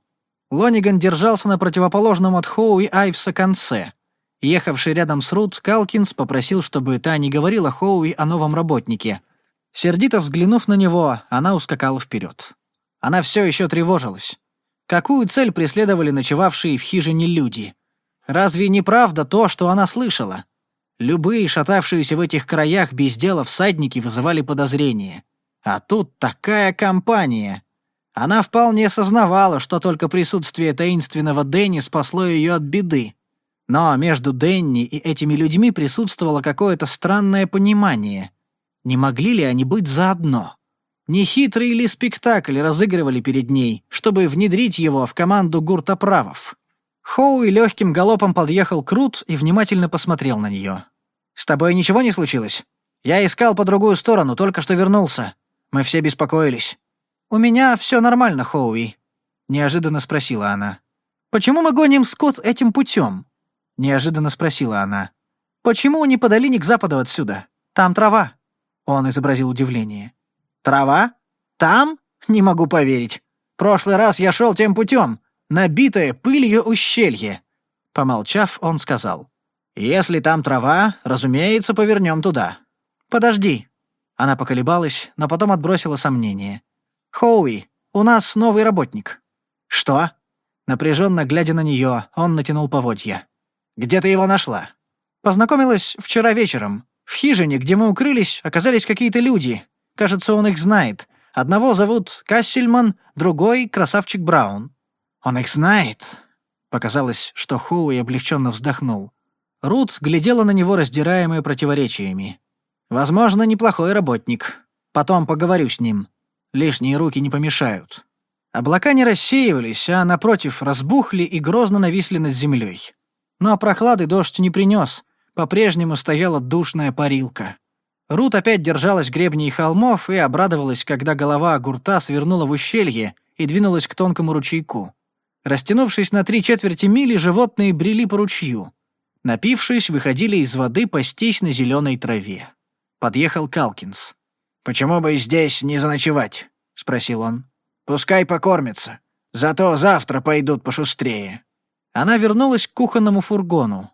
Лониган держался на противоположном от Хоу и Айвса конце. Ехавший рядом с Рут, Калкинс попросил, чтобы та не говорила Хоуи о новом работнике. Сердито взглянув на него, она ускакала вперед. Она все еще тревожилась. Какую цель преследовали ночевавшие в хижине люди? Разве не правда то, что она слышала? Любые шатавшиеся в этих краях без дела всадники вызывали подозрения. А тут такая компания. Она вполне сознавала, что только присутствие таинственного Дэнни спасло ее от беды. Но между Дэнни и этими людьми присутствовало какое-то странное понимание. Не могли ли они быть заодно? Нехитрый ли спектакль разыгрывали перед ней, чтобы внедрить его в команду гуртоправов? Хоуи легким галопом подъехал Крут и внимательно посмотрел на нее. «С тобой ничего не случилось? Я искал по другую сторону, только что вернулся. Мы все беспокоились». «У меня все нормально, Хоуи», — неожиданно спросила она. «Почему мы гоним скот этим путем?» — неожиданно спросила она. «Почему не по долине к западу отсюда? Там трава». Он изобразил удивление. Трава? Там? Не могу поверить. Прошлый раз я шел тем путем, набитое пылью ущелье. Помолчав, он сказал. «Если там трава, разумеется, повернем туда». «Подожди». Она поколебалась, но потом отбросила сомнение. «Хоуи, у нас новый работник». «Что?» Напряженно глядя на нее, он натянул поводья. «Где ты его нашла?» «Познакомилась вчера вечером. В хижине, где мы укрылись, оказались какие-то люди. Кажется, он их знает. Одного зовут Кассельман, другой — красавчик Браун». «Он их знает!» Показалось, что Хоуи облегченно вздохнул. Рут глядела на него, раздираемая противоречиями. «Возможно, неплохой работник. Потом поговорю с ним. Лишние руки не помешают». Облака не рассеивались, а, напротив, разбухли и грозно нависли над землей. Но прохлады дождь не принес. По-прежнему стояла душная парилка. Рут опять держалась гребней холмов и обрадовалась, когда голова огурта свернула в ущелье и двинулась к тонкому ручейку. Растянувшись на три четверти мили, животные брели по ручью. Напившись, выходили из воды пастись на зеленой траве. Подъехал Калкинс. «Почему бы здесь не заночевать?» — спросил он. «Пускай покормятся. Зато завтра пойдут пошустрее». Она вернулась к кухонному фургону.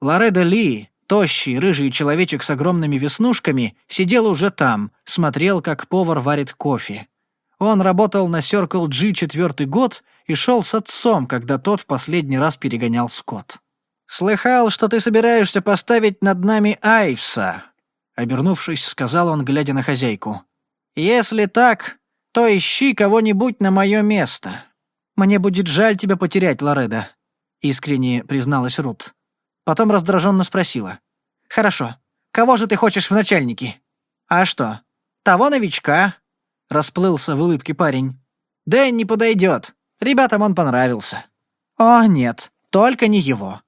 Лореда Ли, Тощий, рыжий человечек с огромными веснушками сидел уже там, смотрел, как повар варит кофе. Он работал на Circle G четвертый год и шел с отцом, когда тот в последний раз перегонял скот. «Слыхал, что ты собираешься поставить над нами Айвса», — обернувшись, сказал он, глядя на хозяйку. «Если так, то ищи кого-нибудь на мое место. Мне будет жаль тебя потерять, Лореда», — искренне призналась Рут. Потом раздраженно спросила. «Хорошо. Кого же ты хочешь в начальники?» «А что? Того новичка?» Расплылся в улыбке парень. «Да не подойдет. Ребятам он понравился». «О, нет, только не его».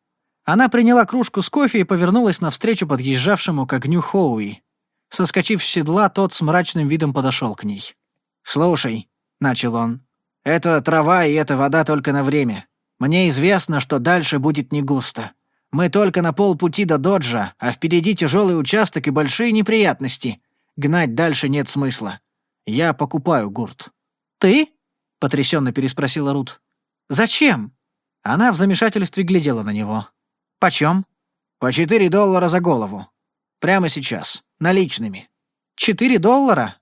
Она приняла кружку с кофе и повернулась навстречу подъезжавшему к огню Хоуи. Соскочив с седла, тот с мрачным видом подошел к ней. «Слушай», — начал он, — «это трава и эта вода только на время. Мне известно, что дальше будет не густо. Мы только на полпути до доджа, а впереди тяжелый участок и большие неприятности. Гнать дальше нет смысла. Я покупаю гурт». «Ты?» — потрясенно переспросила Рут. «Зачем?» Она в замешательстве глядела на него. «Почем?» «По четыре доллара за голову. Прямо сейчас. Наличными». «Четыре доллара?»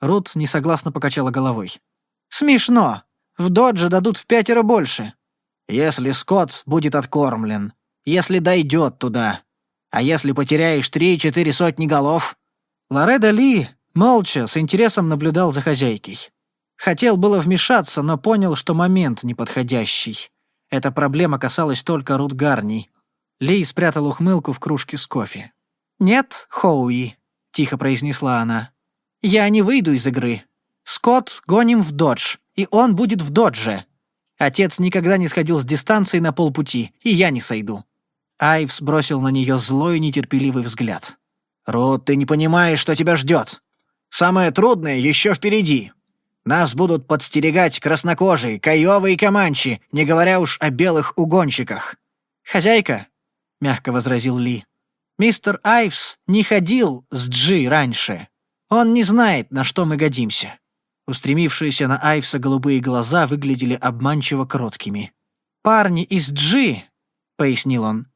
Рут несогласно покачала головой. «Смешно. В додже дадут в пятеро больше». «Если Скотт будет откормлен», если дойдет туда. А если потеряешь три-четыре сотни голов?» Лоредо Ли молча, с интересом наблюдал за хозяйкой. Хотел было вмешаться, но понял, что момент неподходящий. Эта проблема касалась только Рут Гарни. Ли спрятал ухмылку в кружке с кофе. «Нет, Хоуи», — тихо произнесла она. «Я не выйду из игры. Скотт гоним в додж, и он будет в додже. Отец никогда не сходил с дистанции на полпути, и я не сойду. Айвс бросил на нее злой нетерпеливый взгляд. «Рут, ты не понимаешь, что тебя ждет. Самое трудное еще впереди. Нас будут подстерегать краснокожие, каевые и команчи, не говоря уж о белых угонщиках». «Хозяйка», — мягко возразил Ли, — «мистер Айвс не ходил с Джи раньше. Он не знает, на что мы годимся». Устремившиеся на Айвса голубые глаза выглядели обманчиво короткими. «Парни из Джи», — пояснил он,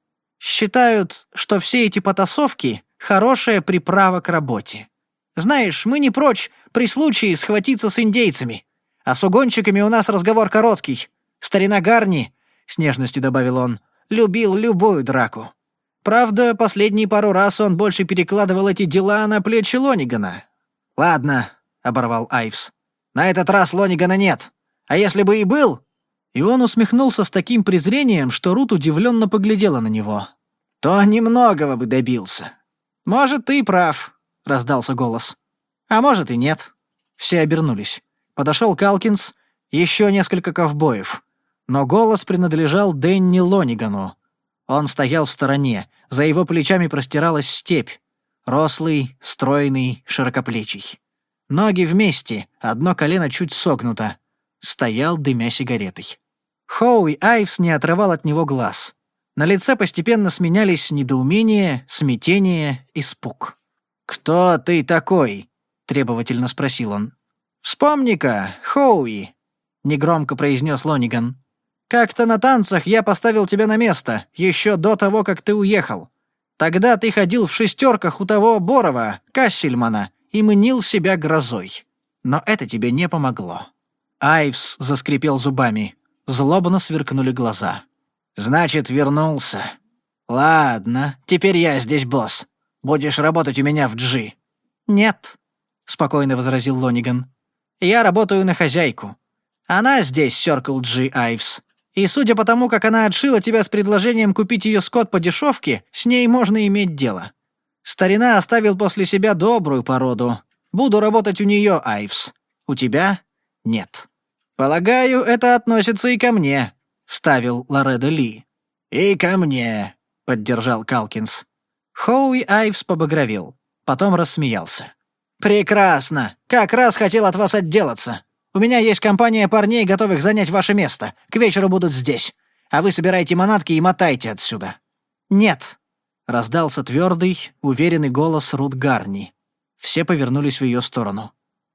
Считают, что все эти потасовки — хорошая приправа к работе. Знаешь, мы не прочь при случае схватиться с индейцами. А с угонщиками у нас разговор короткий. Старина Гарни, — с нежностью добавил он, — любил любую драку. Правда, последние пару раз он больше перекладывал эти дела на плечи Лонигана. «Ладно», — оборвал Айвс. «На этот раз Лонигана нет. А если бы и был...» И он усмехнулся с таким презрением, что Рут удивленно поглядела на него то немногого бы добился. Может, ты прав, раздался голос. А может и нет. Все обернулись. Подошел Калкинс, еще несколько ковбоев. Но голос принадлежал Дэнни Лонигану. Он стоял в стороне, за его плечами простиралась степь. Рослый, стройный, широкоплечий. Ноги вместе, одно колено чуть согнуто. Стоял, дымя сигаретой. Хоуи Айвс не отрывал от него глаз. На лице постепенно сменялись недоумение, смятение, испуг. «Кто ты такой?» — требовательно спросил он. «Вспомни-ка, Хоуи!» — негромко произнес Лониган. «Как-то на танцах я поставил тебя на место, еще до того, как ты уехал. Тогда ты ходил в шестерках у того Борова, Кассельмана, и мнил себя грозой. Но это тебе не помогло». Айвс заскрипел зубами. Злобно сверкнули глаза. «Значит, вернулся. Ладно, теперь я здесь босс. Будешь работать у меня в Джи». «Нет», — спокойно возразил Лониган. «Я работаю на хозяйку. Она здесь, Circle Джи Айвс. И судя по тому, как она отшила тебя с предложением купить ее скот по дешевке, с ней можно иметь дело. Старина оставил после себя добрую породу. Буду работать у нее, Айвс. У тебя — нет. Полагаю, это относится и ко мне. — Ставил Лореда Ли. «И ко мне», — поддержал Калкинс. Хоуи Айвс побагровел, потом рассмеялся. «Прекрасно! Как раз хотел от вас отделаться. У меня есть компания парней, готовых занять ваше место. К вечеру будут здесь. А вы собирайте манатки и мотайте отсюда». «Нет», — раздался твердый, уверенный голос Рут Гарни. Все повернулись в ее сторону.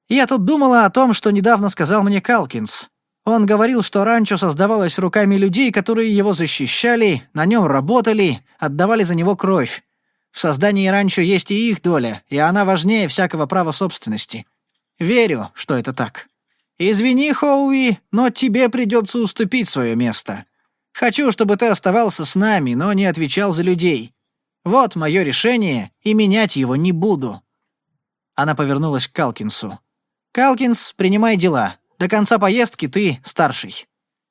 «Я тут думала о том, что недавно сказал мне Калкинс. Он говорил, что ранчо создавалось руками людей, которые его защищали, на нем работали, отдавали за него кровь. В создании ранчо есть и их доля, и она важнее всякого права собственности. Верю, что это так. Извини, Хоуи, но тебе придется уступить свое место. Хочу, чтобы ты оставался с нами, но не отвечал за людей. Вот мое решение, и менять его не буду». Она повернулась к Калкинсу. «Калкинс, принимай дела. До конца поездки ты старший».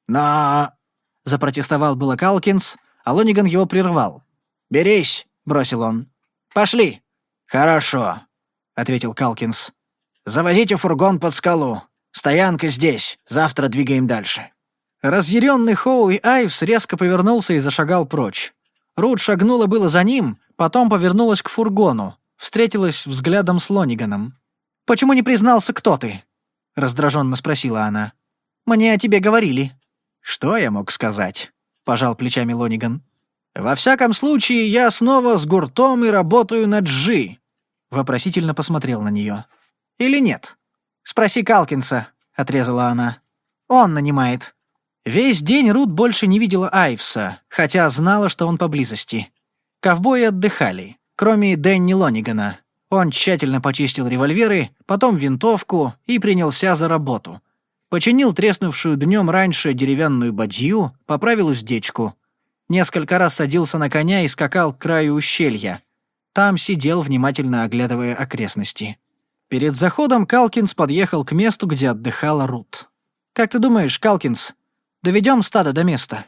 «Но...» — запротестовал было Калкинс, а Лониган его прервал. «Берись!» — бросил он. «Пошли!» «Хорошо», — ответил Калкинс. «Завозите фургон под скалу. Стоянка здесь. Завтра двигаем дальше». Разъяренный Хоуи Айвс резко повернулся и зашагал прочь. Рут шагнула было за ним, потом повернулась к фургону, встретилась взглядом с Лониганом. «Почему не признался, кто ты?» — раздраженно спросила она. «Мне о тебе говорили». «Что я мог сказать?» — пожал плечами Лониган. «Во всяком случае, я снова с гуртом и работаю на джи». Вопросительно посмотрел на нее. «Или нет?» «Спроси Калкинса», — отрезала она. «Он нанимает». Весь день Рут больше не видела Айвса, хотя знала, что он поблизости. Ковбои отдыхали, кроме Дэнни Лонигана, он тщательно почистил револьверы, потом винтовку и принялся за работу. Починил треснувшую днем раньше деревянную бадью, поправил уздечку. Несколько раз садился на коня и скакал к краю ущелья. Там сидел, внимательно оглядывая окрестности. Перед заходом Калкинс подъехал к месту, где отдыхала Рут. «Как ты думаешь, Калкинс, доведем стадо до места?»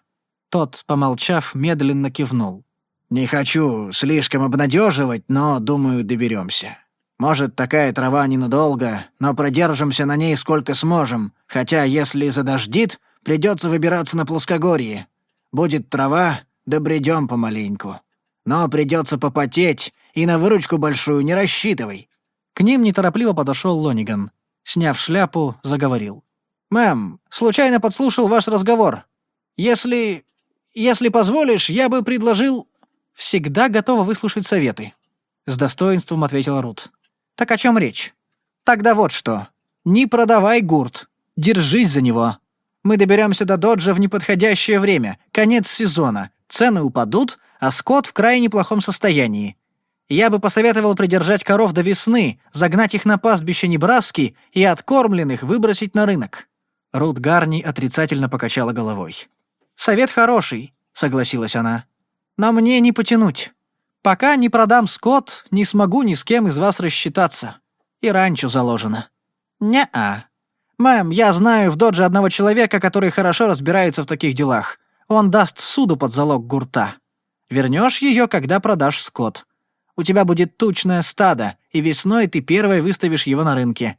Тот, помолчав, медленно кивнул. Не хочу слишком обнадеживать, но, думаю, доберемся. Может, такая трава ненадолго, но продержимся на ней сколько сможем, хотя, если задождит, придется выбираться на плоскогорье. Будет трава, добредем да помаленьку. Но придется попотеть, и на выручку большую не рассчитывай». К ним неторопливо подошел Лониган. Сняв шляпу, заговорил. «Мэм, случайно подслушал ваш разговор. Если... если позволишь, я бы предложил всегда готова выслушать советы», — с достоинством ответила Рут. «Так о чем речь? Тогда вот что. Не продавай гурт. Держись за него. Мы доберемся до доджа в неподходящее время, конец сезона. Цены упадут, а скот в крайне плохом состоянии. Я бы посоветовал придержать коров до весны, загнать их на пастбище Небраски и откормленных выбросить на рынок». Рут Гарни отрицательно покачала головой. «Совет хороший», — согласилась она. На мне не потянуть. Пока не продам скот, не смогу ни с кем из вас рассчитаться. И ранчо заложено». «Не-а. Мэм, я знаю в додже одного человека, который хорошо разбирается в таких делах. Он даст суду под залог гурта. Вернешь ее, когда продашь скот. У тебя будет тучное стадо, и весной ты первой выставишь его на рынке.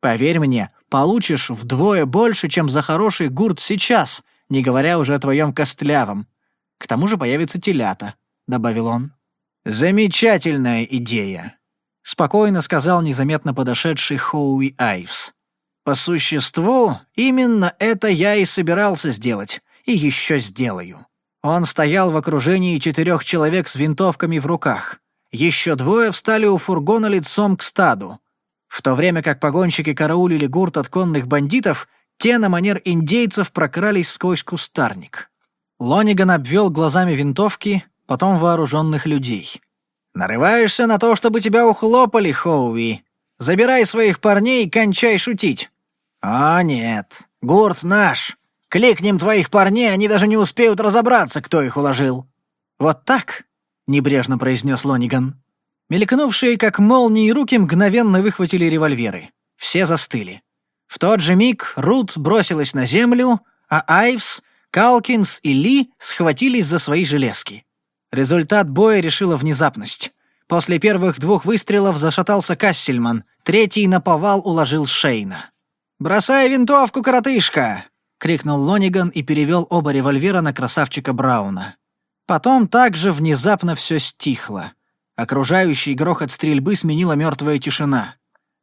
Поверь мне, получишь вдвое больше, чем за хороший гурт сейчас, не говоря уже о твоем костлявом. К тому же появится телята», — добавил он. «Замечательная идея», — спокойно сказал незаметно подошедший Хоуи Айвс. «По существу, именно это я и собирался сделать, и еще сделаю». Он стоял в окружении четырех человек с винтовками в руках. Еще двое встали у фургона лицом к стаду. В то время как погонщики караулили гурт от конных бандитов, те на манер индейцев прокрались сквозь кустарник. Лониган обвел глазами винтовки, потом вооруженных людей. «Нарываешься на то, чтобы тебя ухлопали, Хоуи. Забирай своих парней и кончай шутить». «О, нет. Гурт наш. Кликнем твоих парней, они даже не успеют разобраться, кто их уложил». «Вот так?» — небрежно произнес Лониган. Мелькнувшие, как молнии, руки мгновенно выхватили револьверы. Все застыли. В тот же миг Рут бросилась на землю, а Айвс — Калкинс и Ли схватились за свои железки. Результат боя решила внезапность. После первых двух выстрелов зашатался Кассельман, третий на повал уложил Шейна. «Бросай винтовку, коротышка!» — крикнул Лониган и перевел оба револьвера на красавчика Брауна. Потом также внезапно все стихло. Окружающий грохот стрельбы сменила мертвая тишина.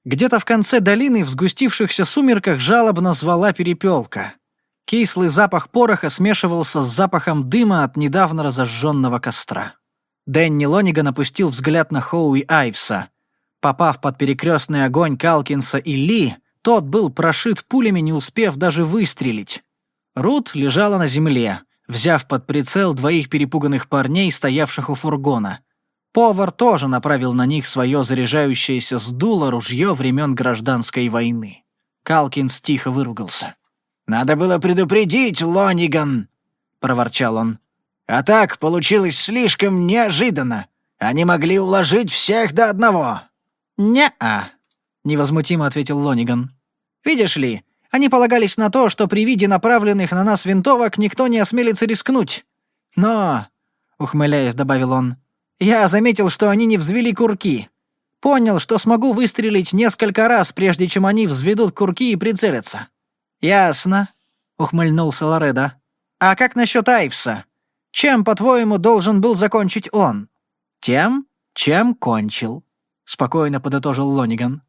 Где-то в конце долины в сгустившихся сумерках жалобно звала перепелка — Кислый запах пороха смешивался с запахом дыма от недавно разожженного костра. Дэнни Лонига напустил взгляд на Хоуи Айвса. Попав под перекрестный огонь Калкинса и Ли, тот был прошит пулями, не успев даже выстрелить. Рут лежала на земле, взяв под прицел двоих перепуганных парней, стоявших у фургона. Повар тоже направил на них свое заряжающееся сдуло ружье времен гражданской войны. Калкинс тихо выругался. «Надо было предупредить, Лониган!» — проворчал он. «А так получилось слишком неожиданно. Они могли уложить всех до одного». «Не-а», — невозмутимо ответил Лониган. «Видишь ли, они полагались на то, что при виде направленных на нас винтовок никто не осмелится рискнуть. Но...» — ухмыляясь, добавил он. «Я заметил, что они не взвели курки. Понял, что смогу выстрелить несколько раз, прежде чем они взведут курки и прицелятся. «Ясно», — ухмыльнулся Лоредо. «А как насчет Айвса? Чем, по-твоему, должен был закончить он?» «Тем, чем кончил», — спокойно подытожил Лониган.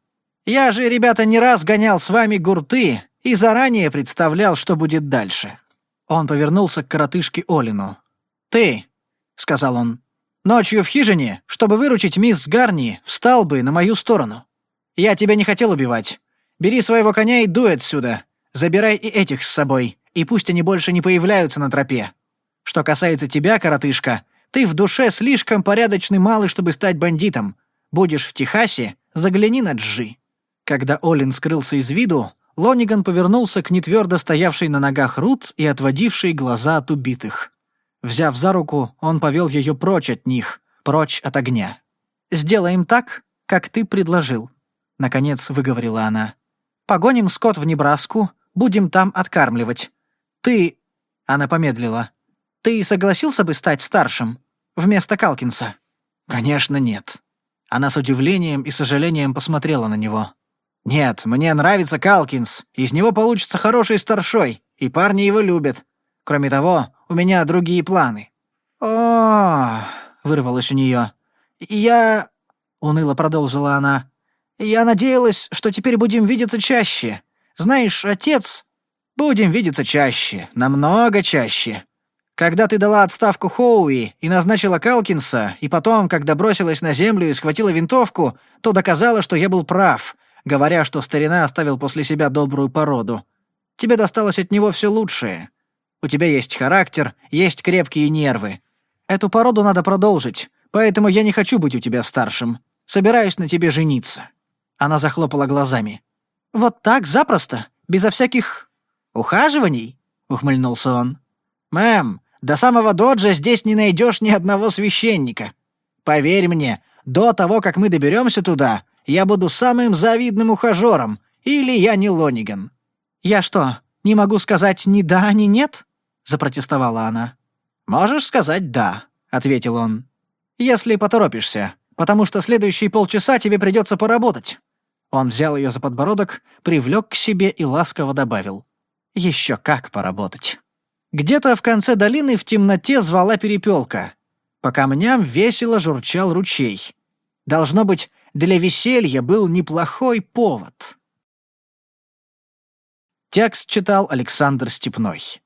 «Я же, ребята, не раз гонял с вами гурты и заранее представлял, что будет дальше». Он повернулся к коротышке Олину. «Ты», — сказал он, — «ночью в хижине, чтобы выручить мисс Гарни, встал бы на мою сторону. Я тебя не хотел убивать. Бери своего коня и дуй отсюда. Забирай и этих с собой, и пусть они больше не появляются на тропе. Что касается тебя, коротышка, ты в душе слишком порядочный малый, чтобы стать бандитом. Будешь в Техасе, загляни на Джи». Когда Олин скрылся из виду, Лониган повернулся к нетвердо стоявшей на ногах Рут и отводившей глаза от убитых. Взяв за руку, он повел ее прочь от них, прочь от огня. «Сделаем так, как ты предложил», — наконец выговорила она. «Погоним скот в Небраску, Будем там откармливать. Ты...» Она помедлила. «Ты согласился бы стать старшим? Вместо Калкинса?» «Конечно нет». Она с удивлением и сожалением посмотрела на него. «Нет, мне нравится Калкинс. Из него получится хороший старшой, и парни его любят. Кроме того, у меня другие планы». О -о вырвалось у нее. «Я...» — уныло продолжила она. «Я надеялась, что теперь будем видеться чаще. Знаешь, отец... Будем видеться чаще, намного чаще. Когда ты дала отставку Хоуи и назначила Калкинса, и потом, когда бросилась на землю и схватила винтовку, то доказала, что я был прав, говоря, что старина оставил после себя добрую породу. Тебе досталось от него все лучшее. У тебя есть характер, есть крепкие нервы. Эту породу надо продолжить, поэтому я не хочу быть у тебя старшим. Собираюсь на тебе жениться». Она захлопала глазами. «Вот так, запросто, безо всяких ухаживаний?» — ухмыльнулся он. «Мэм, до самого доджа здесь не найдешь ни одного священника. Поверь мне, до того, как мы доберемся туда, я буду самым завидным ухажером, или я не Лониган». «Я что, не могу сказать ни да, ни нет?» — запротестовала она. «Можешь сказать «да», — ответил он. «Если поторопишься, потому что следующие полчаса тебе придется поработать». Он взял ее за подбородок, привлек к себе и ласково добавил. «Еще как поработать». Где-то в конце долины в темноте звала перепелка. По камням весело журчал ручей. Должно быть, для веселья был неплохой повод. Текст читал Александр Степной.